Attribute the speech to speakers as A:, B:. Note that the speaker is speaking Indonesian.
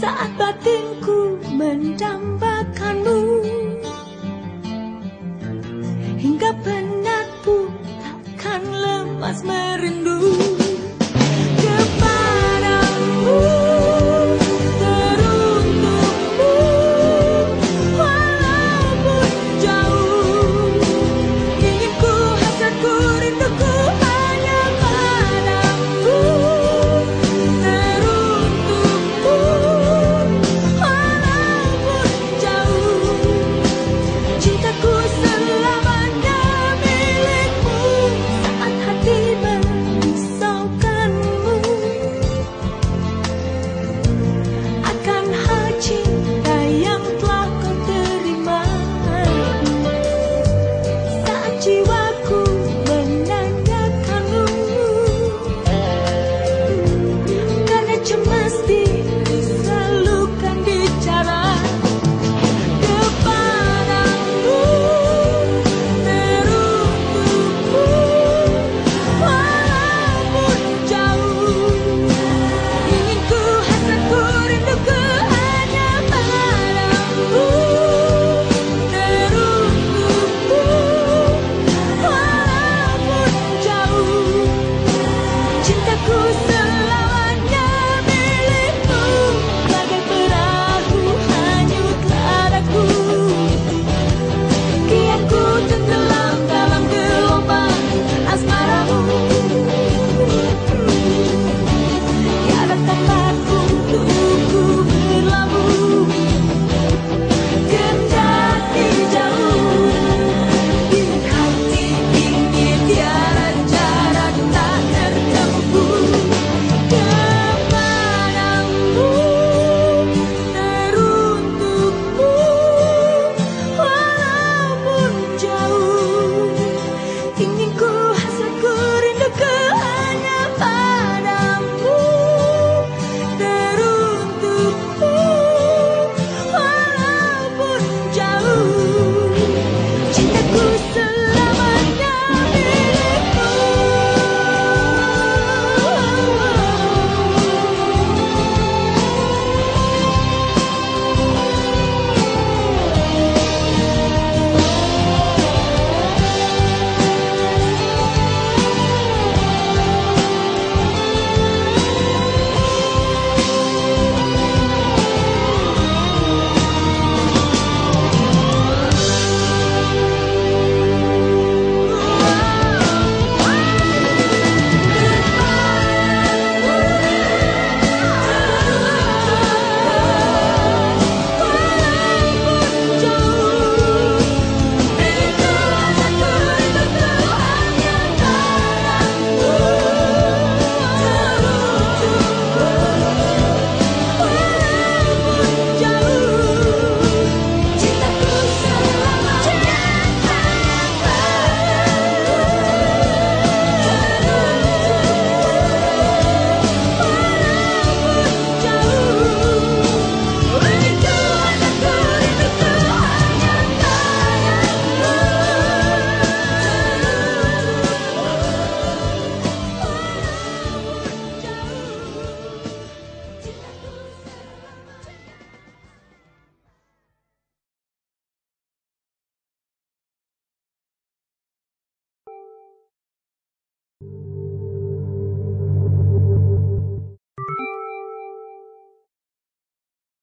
A: saat batinku mendambakanmu hingga penat pun takkan lemas merindu.